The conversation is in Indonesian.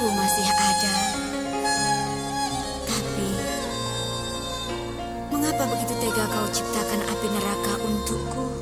aku masih ada. Tapi, mengapa begitu tega kau ciptakan api neraka untukku?